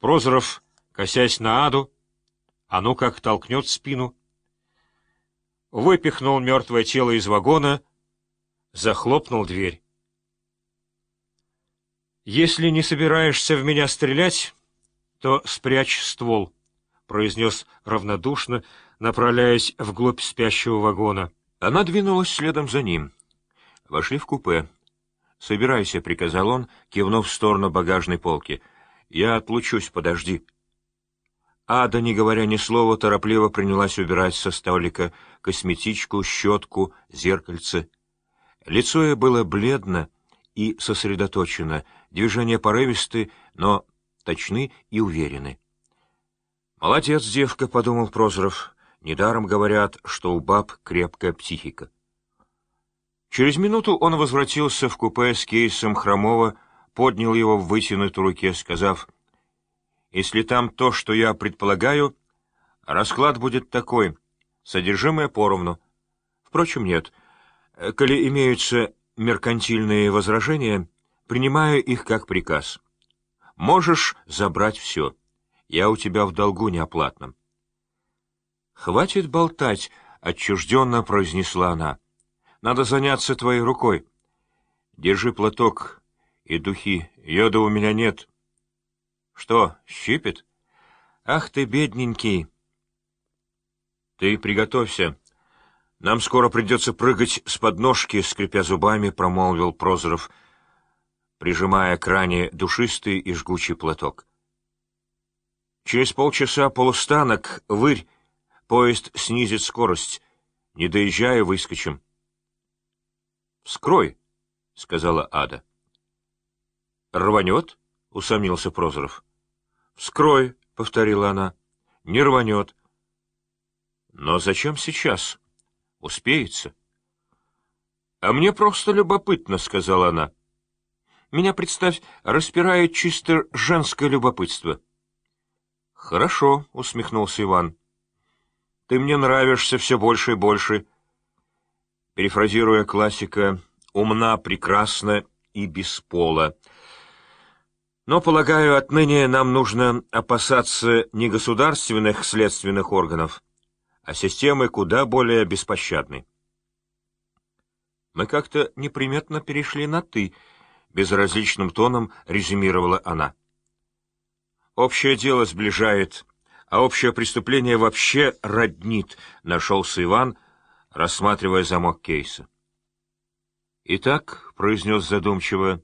Прозоров, косясь на аду, а ну как толкнет спину, выпихнул мертвое тело из вагона, захлопнул дверь. «Если не собираешься в меня стрелять, то спрячь ствол», — произнес равнодушно, направляясь вглубь спящего вагона. Она двинулась следом за ним. Вошли в купе. «Собирайся», — приказал он, кивнув в сторону багажной полки. «Я отлучусь, подожди». Ада, не говоря ни слова, торопливо принялась убирать со столика косметичку, щетку, зеркальце. Лицо ее было бледно и сосредоточено, движения порывисты, но точны и уверены. «Молодец, девка», — подумал Прозоров. «Недаром говорят, что у баб крепкая психика». Через минуту он возвратился в купе с кейсом Хромова, поднял его в вытянутой руке, сказав — если там то, что я предполагаю, расклад будет такой, содержимое поровну. Впрочем, нет. Коли имеются меркантильные возражения, принимаю их как приказ. Можешь забрать все. Я у тебя в долгу неоплатном. «Хватит болтать», — отчужденно произнесла она. «Надо заняться твоей рукой. Держи платок и духи. Йода у меня нет». Что, щипет? Ах ты, бедненький! Ты приготовься. Нам скоро придется прыгать с подножки, скрипя зубами, промолвил Прозоров, прижимая к ране душистый и жгучий платок. Через полчаса полустанок, вырь, поезд снизит скорость. Не доезжая, выскочим. — Вскрой, — сказала Ада. — Рванет? — усомнился Прозоров. — «Вскрой», — повторила она. «Не рванет». «Но зачем сейчас? Успеется». «А мне просто любопытно», — сказала она. «Меня, представь, распирает чисто женское любопытство». «Хорошо», — усмехнулся Иван. «Ты мне нравишься все больше и больше». Перефразируя классика, «умна, прекрасна и беспола». Но, полагаю, отныне нам нужно опасаться не государственных следственных органов, а системы куда более беспощадной. Мы как-то неприметно перешли на «ты», — безразличным тоном резюмировала она. Общее дело сближает, а общее преступление вообще роднит, — нашелся Иван, рассматривая замок кейса. «Итак», — произнес задумчиво,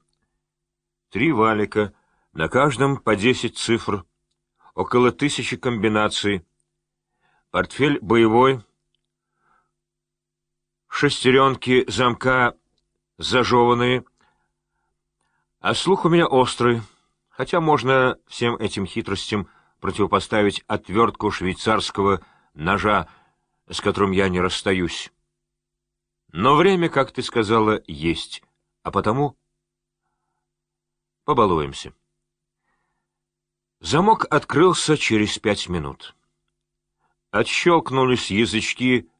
— «три валика — на каждом по десять цифр, около тысячи комбинаций. Портфель боевой, шестеренки замка зажеванные, а слух у меня острый, хотя можно всем этим хитростям противопоставить отвертку швейцарского ножа, с которым я не расстаюсь. Но время, как ты сказала, есть, а потому побалуемся. Замок открылся через пять минут. Отщелкнулись язычки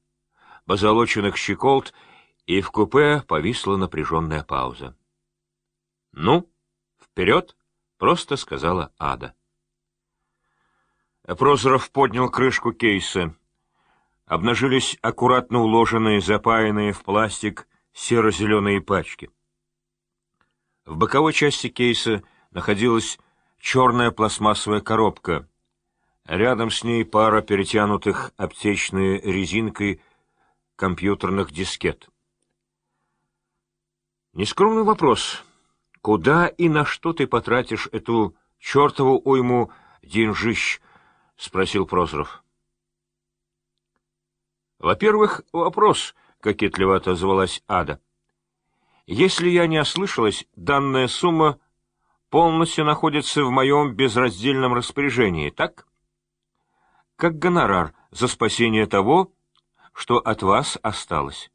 позолоченных щеколд, и в купе повисла напряженная пауза. — Ну, вперед! — просто сказала Ада. Прозоров поднял крышку кейса. Обнажились аккуратно уложенные, запаянные в пластик серо-зеленые пачки. В боковой части кейса находилась черная пластмассовая коробка. Рядом с ней пара перетянутых аптечной резинкой компьютерных дискет. Нескромный вопрос. Куда и на что ты потратишь эту чертову уйму деньжищ? — спросил Прозоров. Во-первых, вопрос, — кокетливо отозвалась Ада. Если я не ослышалась, данная сумма полностью находится в моем безраздельном распоряжении, так? Как гонорар за спасение того, что от вас осталось.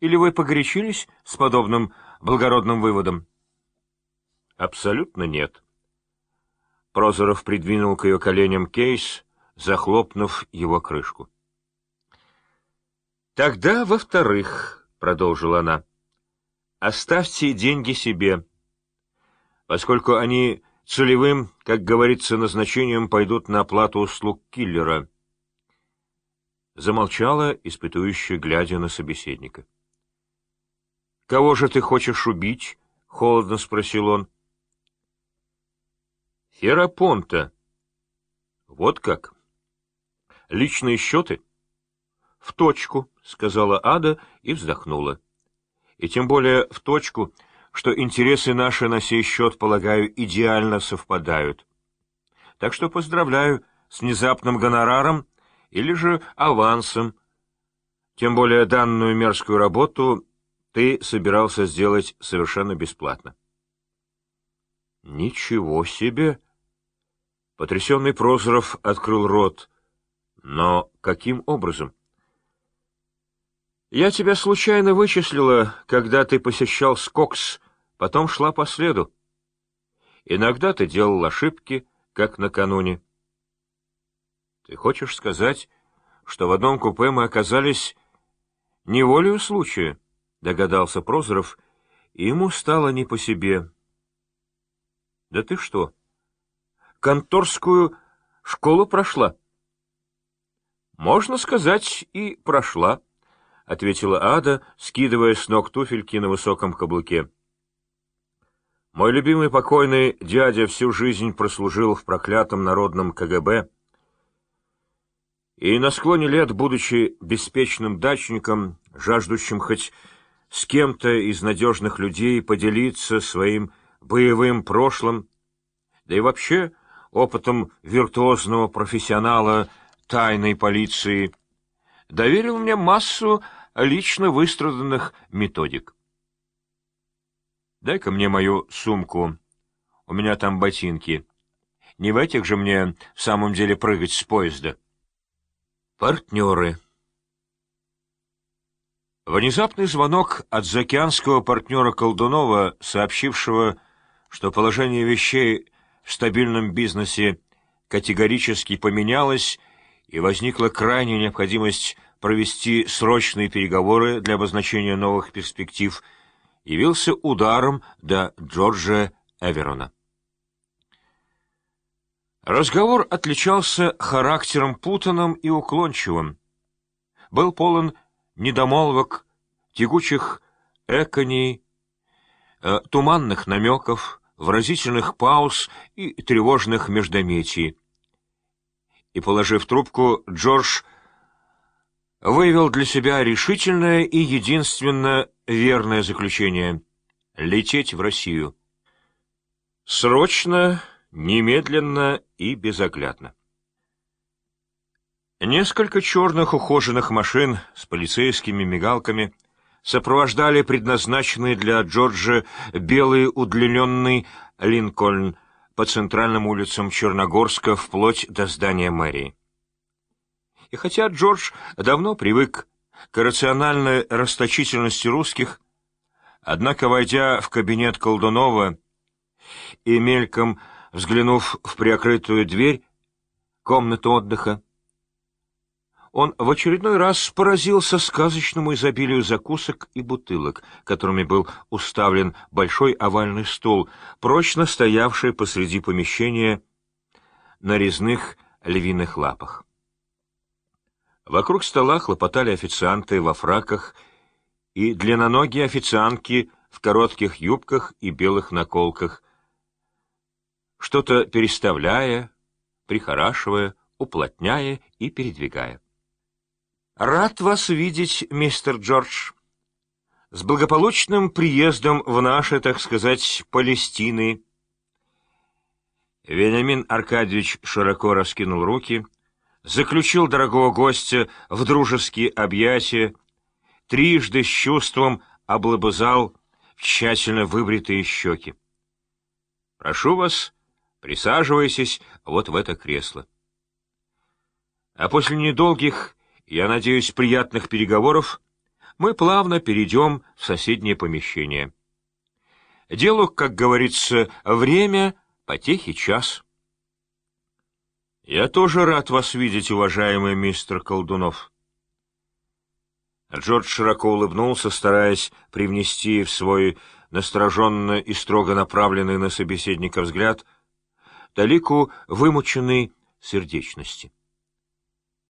Или вы погорячились с подобным благородным выводом? Абсолютно нет. Прозоров придвинул к ее коленям кейс, захлопнув его крышку. «Тогда, во-вторых, — продолжила она, — оставьте деньги себе, поскольку они целевым, как говорится, назначением пойдут на оплату услуг киллера. Замолчала, испытующая, глядя на собеседника. — Кого же ты хочешь убить? — холодно спросил он. — Ферапонта. — Вот как? — Личные счеты? — В точку, — сказала Ада и вздохнула. — И тем более в точку — что интересы наши на сей счет, полагаю, идеально совпадают. Так что поздравляю с внезапным гонораром или же авансом. Тем более данную мерзкую работу ты собирался сделать совершенно бесплатно. Ничего себе! Потрясенный Прозоров открыл рот. Но каким образом? Я тебя случайно вычислила, когда ты посещал Скокс потом шла по следу. Иногда ты делал ошибки, как накануне. Ты хочешь сказать, что в одном купе мы оказались не волею случая, догадался Прозоров, и ему стало не по себе. Да ты что, конторскую школу прошла? Можно сказать, и прошла, — ответила Ада, скидывая с ног туфельки на высоком каблуке. Мой любимый покойный дядя всю жизнь прослужил в проклятом народном КГБ, и на склоне лет, будучи беспечным дачником, жаждущим хоть с кем-то из надежных людей поделиться своим боевым прошлым, да и вообще опытом виртуозного профессионала тайной полиции, доверил мне массу лично выстраданных методик. Дай-ка мне мою сумку. У меня там ботинки. Не в этих же мне в самом деле прыгать с поезда. Партнеры. Внезапный звонок от заокеанского партнера Колдунова, сообщившего, что положение вещей в стабильном бизнесе категорически поменялось, и возникла крайняя необходимость провести срочные переговоры для обозначения новых перспектив – явился ударом до Джорджа Эверона. Разговор отличался характером путанным и уклончивым. Был полон недомолвок, тягучих эконей, э, туманных намеков, выразительных пауз и тревожных междометий. И, положив трубку, Джордж вывел для себя решительное и единственно верное заключение — лететь в Россию. Срочно, немедленно и безоглядно. Несколько черных ухоженных машин с полицейскими мигалками сопровождали предназначенный для Джорджа белый удлиненный Линкольн по центральным улицам Черногорска вплоть до здания мэрии. И хотя Джордж давно привык к рациональной расточительности русских, однако, войдя в кабинет Колдунова и мельком взглянув в приоткрытую дверь комнаты отдыха, он в очередной раз поразился сказочному изобилию закусок и бутылок, которыми был уставлен большой овальный стол, прочно стоявший посреди помещения на резных львиных лапах. Вокруг стола хлопотали официанты во фраках и длинноногие официантки в коротких юбках и белых наколках, что-то переставляя, прихорашивая, уплотняя и передвигая. «Рад вас видеть, мистер Джордж. С благополучным приездом в наши, так сказать, Палестины». Вениамин Аркадьевич широко раскинул руки — заключил дорогого гостя в дружеские объятия, трижды с чувством облобызал тщательно выбритые щеки. «Прошу вас, присаживайтесь вот в это кресло». А после недолгих, я надеюсь, приятных переговоров, мы плавно перейдем в соседнее помещение. Делу, как говорится, время, потехи час. Я тоже рад вас видеть, уважаемый мистер Колдунов. Джордж широко улыбнулся, стараясь привнести в свой настороженно и строго направленный на собеседника взгляд талику вымученной сердечности.